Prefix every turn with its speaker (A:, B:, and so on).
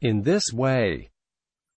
A: In this way,